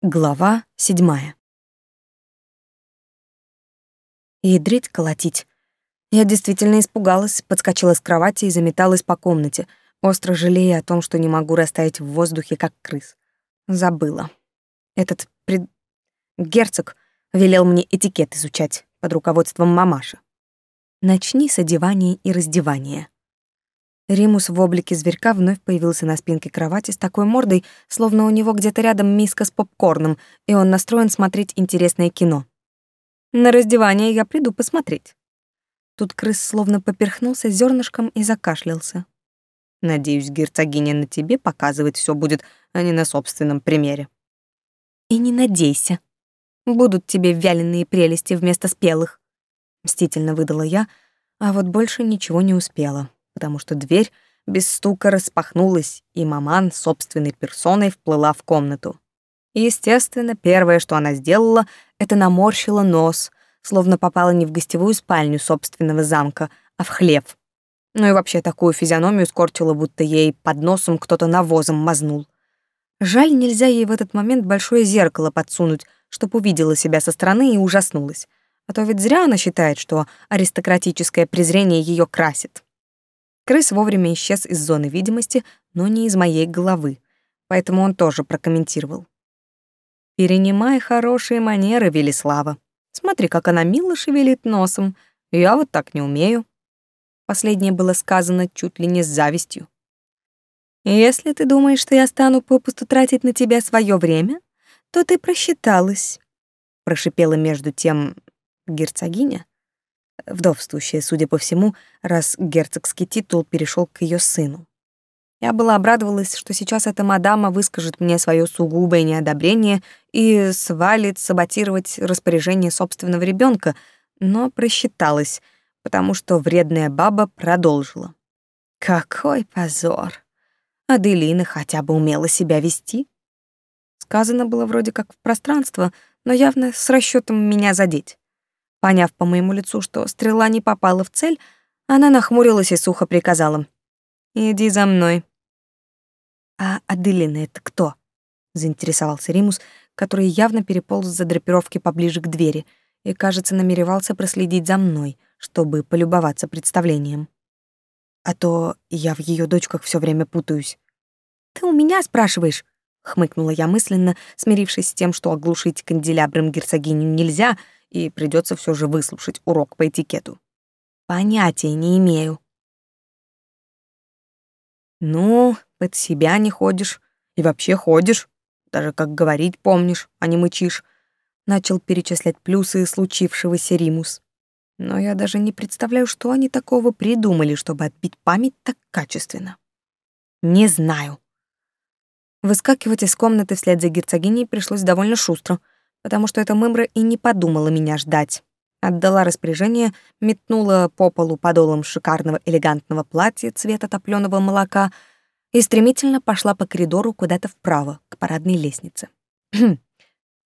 Глава седьмая. Ядрить, колотить. Я действительно испугалась, подскочила с кровати и заметалась по комнате, остро жалея о том, что не могу растаять в воздухе, как крыс. Забыла. Этот пред... герцог велел мне этикет изучать под руководством мамаши. Начни с одевания и раздевания. Римус в облике зверька вновь появился на спинке кровати с такой мордой, словно у него где-то рядом миска с попкорном, и он настроен смотреть интересное кино. На раздевание я приду посмотреть. Тут крыс словно поперхнулся зернышком и закашлялся. Надеюсь, герцогиня на тебе показывать все будет, а не на собственном примере. И не надейся. Будут тебе вяленые прелести вместо спелых. Мстительно выдала я, а вот больше ничего не успела потому что дверь без стука распахнулась, и маман собственной персоной вплыла в комнату. Естественно, первое, что она сделала, это наморщила нос, словно попала не в гостевую спальню собственного замка, а в хлев. Ну и вообще такую физиономию скорчила, будто ей под носом кто-то навозом мазнул. Жаль, нельзя ей в этот момент большое зеркало подсунуть, чтоб увидела себя со стороны и ужаснулась. А то ведь зря она считает, что аристократическое презрение ее красит. Крыс вовремя исчез из зоны видимости, но не из моей головы, поэтому он тоже прокомментировал. «Перенимай хорошие манеры, Велислава. Смотри, как она мило шевелит носом. Я вот так не умею». Последнее было сказано чуть ли не с завистью. «Если ты думаешь, что я стану попусту тратить на тебя свое время, то ты просчиталась», — прошипела между тем герцогиня, вдовствующая, судя по всему, раз герцогский титул перешел к ее сыну. Я была обрадовалась, что сейчас эта мадама выскажет мне свое сугубое неодобрение и свалит саботировать распоряжение собственного ребенка, но просчиталась, потому что вредная баба продолжила. «Какой позор! Аделина хотя бы умела себя вести?» Сказано было вроде как в пространство, но явно с расчетом меня задеть. Поняв по моему лицу, что стрела не попала в цель, она нахмурилась и сухо приказала. «Иди за мной». «А Аделина это кто?» — заинтересовался Римус, который явно переполз за драпировки поближе к двери и, кажется, намеревался проследить за мной, чтобы полюбоваться представлением. А то я в ее дочках все время путаюсь. «Ты у меня спрашиваешь?» — хмыкнула я мысленно, смирившись с тем, что оглушить канделябром герцогиню нельзя — и придется все же выслушать урок по этикету. Понятия не имею. Ну, под себя не ходишь и вообще ходишь, даже как говорить помнишь, а не мычишь. Начал перечислять плюсы случившегося Римус. Но я даже не представляю, что они такого придумали, чтобы отбить память так качественно. Не знаю. Выскакивать из комнаты вслед за герцогиней пришлось довольно шустро — потому что эта мымра и не подумала меня ждать. Отдала распоряжение, метнула по полу подолом шикарного элегантного платья цвета топлёного молока и стремительно пошла по коридору куда-то вправо, к парадной лестнице.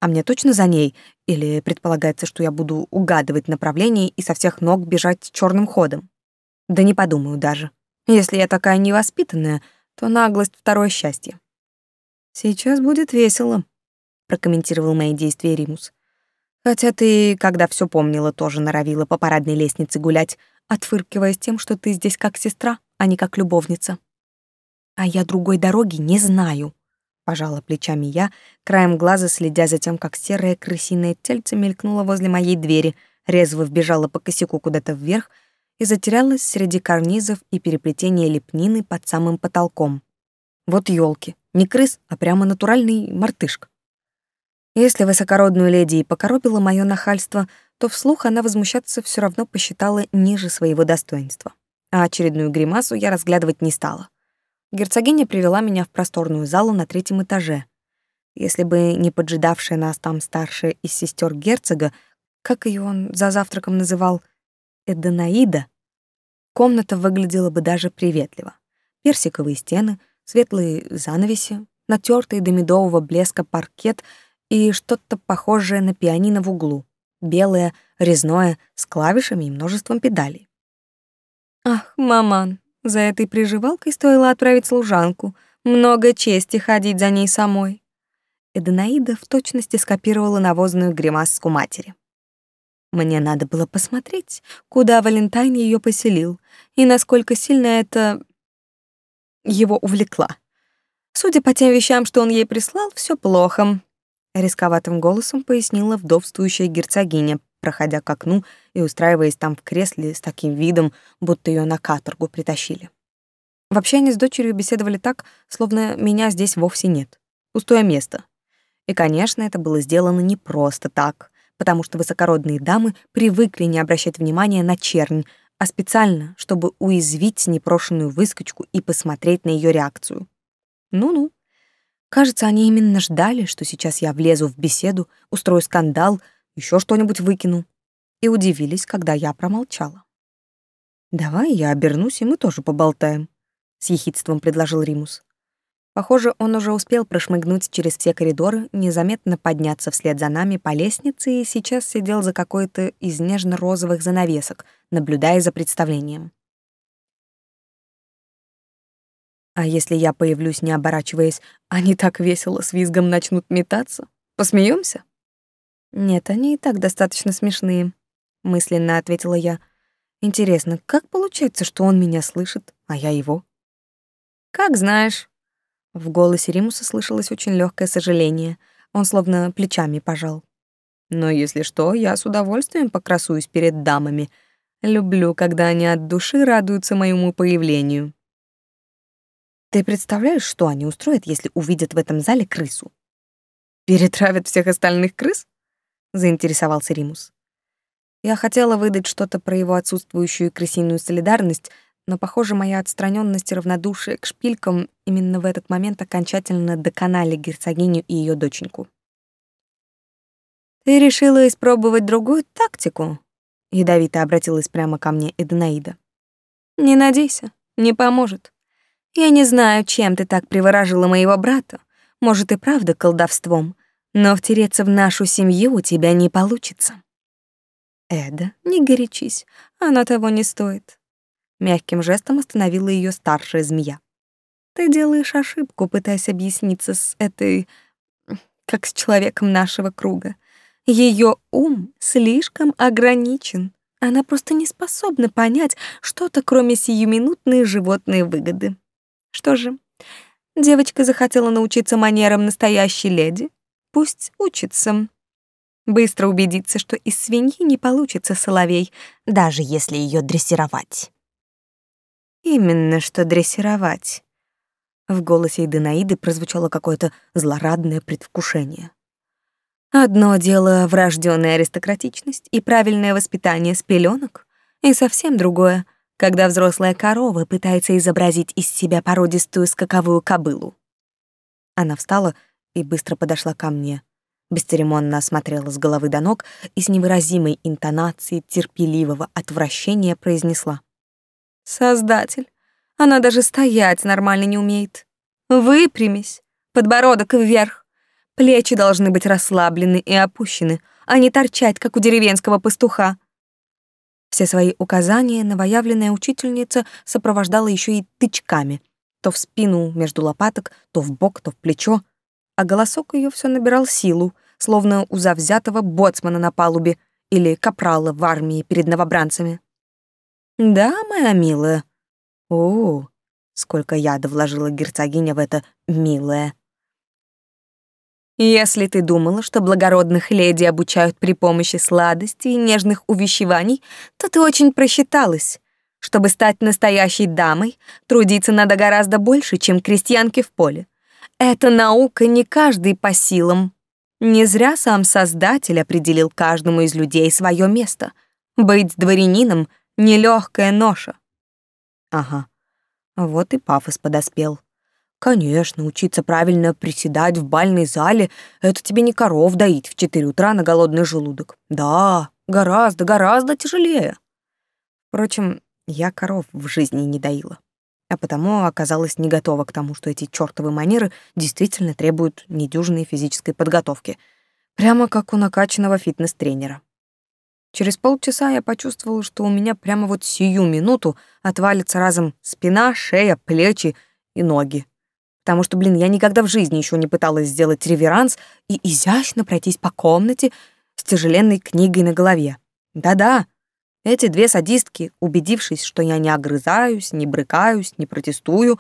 а мне точно за ней? Или предполагается, что я буду угадывать направление и со всех ног бежать черным ходом? Да не подумаю даже. Если я такая невоспитанная, то наглость — второе счастье. Сейчас будет весело прокомментировал мои действия Римус. Хотя ты, когда все помнила, тоже норовила по парадной лестнице гулять, отфыркиваясь тем, что ты здесь как сестра, а не как любовница. А я другой дороги не знаю, пожала плечами я, краем глаза следя за тем, как серое крысиное тельце мелькнуло возле моей двери, резво вбежало по косяку куда-то вверх и затерялась среди карнизов и переплетения лепнины под самым потолком. Вот елки, не крыс, а прямо натуральный мартышка. Если высокородную леди и покоробило мое нахальство, то вслух она возмущаться все равно посчитала ниже своего достоинства. А очередную гримасу я разглядывать не стала. Герцогиня привела меня в просторную залу на третьем этаже. Если бы не поджидавшая нас там старшая из сестер герцога, как ее он за завтраком называл, Эданаида, комната выглядела бы даже приветливо. Персиковые стены, светлые занавеси, натертый до медового блеска паркет — и что-то похожее на пианино в углу, белое, резное, с клавишами и множеством педалей. Ах, маман, за этой приживалкой стоило отправить служанку. Много чести ходить за ней самой. Эденаида в точности скопировала навозную гримаску матери. Мне надо было посмотреть, куда Валентайн ее поселил и насколько сильно это его увлекла. Судя по тем вещам, что он ей прислал, все плохо. Рисковатым голосом пояснила вдовствующая герцогиня, проходя к окну и устраиваясь там в кресле с таким видом, будто ее на каторгу притащили. Вообще они с дочерью беседовали так, словно меня здесь вовсе нет. Пустое место. И, конечно, это было сделано не просто так, потому что высокородные дамы привыкли не обращать внимания на чернь, а специально, чтобы уязвить непрошенную выскочку и посмотреть на ее реакцию. Ну-ну. Кажется, они именно ждали, что сейчас я влезу в беседу, устрою скандал, еще что-нибудь выкину. И удивились, когда я промолчала. «Давай я обернусь, и мы тоже поболтаем», — с ехидством предложил Римус. Похоже, он уже успел прошмыгнуть через все коридоры, незаметно подняться вслед за нами по лестнице и сейчас сидел за какой-то из нежно-розовых занавесок, наблюдая за представлением. А если я появлюсь, не оборачиваясь, они так весело с визгом начнут метаться? Посмеемся? Нет, они и так достаточно смешные, мысленно ответила я. Интересно, как получается, что он меня слышит, а я его? Как знаешь. В голосе Римуса слышалось очень легкое сожаление. Он словно плечами пожал. Но если что, я с удовольствием покрасуюсь перед дамами. Люблю, когда они от души радуются моему появлению. Ты представляешь, что они устроят, если увидят в этом зале крысу? Перетравят всех остальных крыс? заинтересовался Римус. Я хотела выдать что-то про его отсутствующую крысиную солидарность, но, похоже, моя отстраненность и равнодушие к шпилькам именно в этот момент окончательно доконали герцогиню и ее доченьку. «Ты решила испробовать другую тактику?» — ядовито обратилась прямо ко мне Эденаида. «Не надейся, не поможет. Я не знаю, чем ты так приворожила моего брата. Может, и правда колдовством, но втереться в нашу семью у тебя не получится. Эда, не горячись, она того не стоит. Мягким жестом остановила ее старшая змея. Ты делаешь ошибку, пытаясь объясниться с этой... как с человеком нашего круга. Ее ум слишком ограничен. Она просто не способна понять что-то, кроме сиюминутной животной выгоды. Что же, девочка захотела научиться манерам настоящей леди? Пусть учится. Быстро убедиться, что из свиньи не получится соловей, даже если ее дрессировать. Именно что дрессировать. В голосе Иданаиды прозвучало какое-то злорадное предвкушение. Одно дело врожденная аристократичность и правильное воспитание с пеленок, и совсем другое когда взрослая корова пытается изобразить из себя породистую скаковую кобылу. Она встала и быстро подошла ко мне, бесцеремонно осмотрела с головы до ног и с невыразимой интонацией терпеливого отвращения произнесла. «Создатель, она даже стоять нормально не умеет. Выпрямись, подбородок вверх. Плечи должны быть расслаблены и опущены, а не торчать, как у деревенского пастуха. Все свои указания новоявленная учительница сопровождала еще и тычками, то в спину между лопаток, то в бок, то в плечо, а голосок ее все набирал силу, словно у завзятого боцмана на палубе или капрала в армии перед новобранцами. «Да, моя милая». «О, сколько яда вложила герцогиня в это «милое». Если ты думала, что благородных леди обучают при помощи сладостей и нежных увещеваний, то ты очень просчиталась. Чтобы стать настоящей дамой, трудиться надо гораздо больше, чем крестьянки в поле. Эта наука не каждый по силам. Не зря сам Создатель определил каждому из людей свое место. Быть дворянином — нелегкая ноша. Ага, вот и пафос подоспел. Конечно, учиться правильно приседать в бальной зале — это тебе не коров доить в четыре утра на голодный желудок. Да, гораздо, гораздо тяжелее. Впрочем, я коров в жизни не доила, а потому оказалась не готова к тому, что эти чёртовы манеры действительно требуют недюжинной физической подготовки, прямо как у накачанного фитнес-тренера. Через полчаса я почувствовала, что у меня прямо вот сию минуту отвалится разом спина, шея, плечи и ноги. Потому что, блин, я никогда в жизни еще не пыталась сделать реверанс и изящно пройтись по комнате с тяжеленной книгой на голове. Да-да, эти две садистки, убедившись, что я не огрызаюсь, не брыкаюсь, не протестую,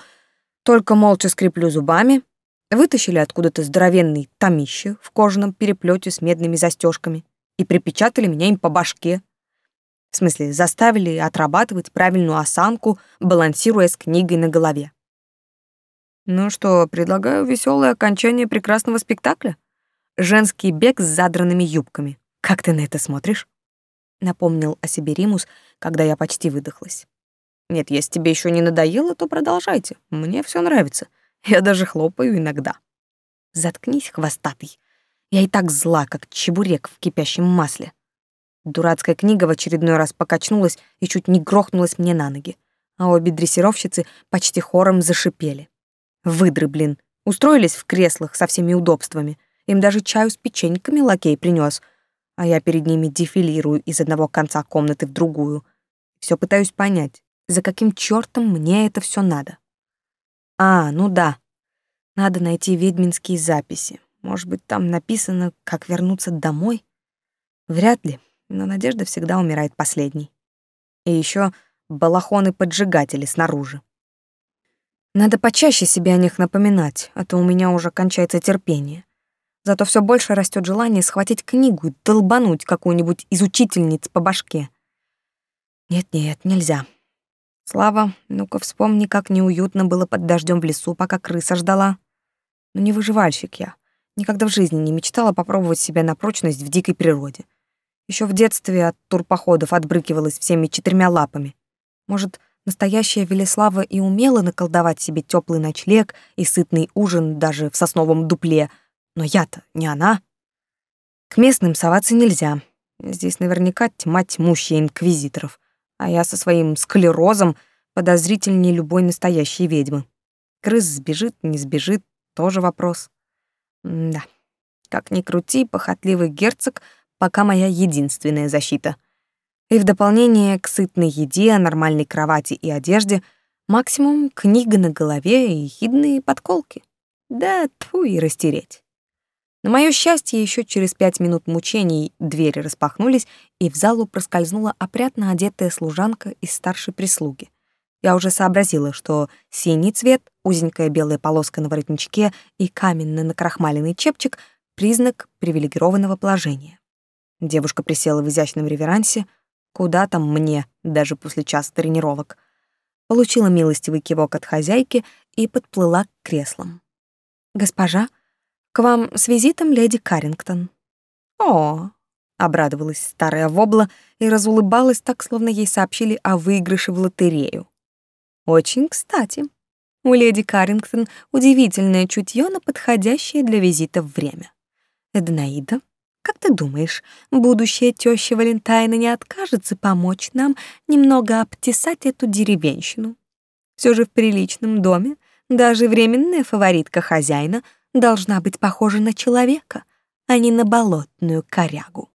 только молча скреплю зубами, вытащили откуда-то здоровенный томище в кожаном переплете с медными застежками и припечатали меня им по башке. В смысле, заставили отрабатывать правильную осанку, балансируя с книгой на голове. Ну что, предлагаю веселое окончание прекрасного спектакля? Женский бег с задранными юбками. Как ты на это смотришь? Напомнил о себе Римус, когда я почти выдохлась. Нет, если тебе еще не надоело, то продолжайте. Мне все нравится. Я даже хлопаю иногда. Заткнись, хвостатый. Я и так зла, как чебурек в кипящем масле. Дурацкая книга в очередной раз покачнулась и чуть не грохнулась мне на ноги, а обе дрессировщицы почти хором зашипели. Выдры, блин, устроились в креслах со всеми удобствами. Им даже чаю с печеньками лакей принес, а я перед ними дефилирую из одного конца комнаты в другую. Все пытаюсь понять, за каким чертом мне это все надо. А, ну да. Надо найти ведьминские записи. Может быть, там написано, как вернуться домой? Вряд ли но надежда всегда умирает последней. И еще балахоны-поджигатели снаружи. Надо почаще себе о них напоминать, а то у меня уже кончается терпение. Зато все больше растет желание схватить книгу и долбануть какую-нибудь из учительниц по башке. Нет-нет, нельзя. Слава, ну-ка вспомни, как неуютно было под дождем в лесу, пока крыса ждала. Но ну, не выживальщик я. Никогда в жизни не мечтала попробовать себя на прочность в дикой природе. Еще в детстве от турпоходов отбрыкивалась всеми четырьмя лапами. Может, настоящая Велеслава и умела наколдовать себе теплый ночлег и сытный ужин даже в сосновом дупле, но я-то не она. К местным соваться нельзя. Здесь наверняка тьма тьмущая инквизиторов, а я со своим склерозом подозрительнее любой настоящей ведьмы. Крыс сбежит, не сбежит, тоже вопрос. М да, как ни крути, похотливый герцог — пока моя единственная защита. И в дополнение к сытной еде, нормальной кровати и одежде максимум книга на голове и хидные подколки. Да, тьфу и растереть. На моё счастье, еще через пять минут мучений двери распахнулись, и в залу проскользнула опрятно одетая служанка из старшей прислуги. Я уже сообразила, что синий цвет, узенькая белая полоска на воротничке и каменно накрахмаленный чепчик — признак привилегированного положения. Девушка присела в изящном реверансе. Куда там мне, даже после часа тренировок. Получила милостивый кивок от хозяйки и подплыла к креслам. «Госпожа, к вам с визитом леди Каррингтон». «О!» — обрадовалась старая вобла и разулыбалась так, словно ей сообщили о выигрыше в лотерею. «Очень кстати. У леди Каррингтон удивительное чутье на подходящее для визита время. Эднаида, как ты думаешь, будущая теща Валентайна не откажется помочь нам немного обтесать эту деревенщину? Все же в приличном доме даже временная фаворитка хозяина должна быть похожа на человека, а не на болотную корягу.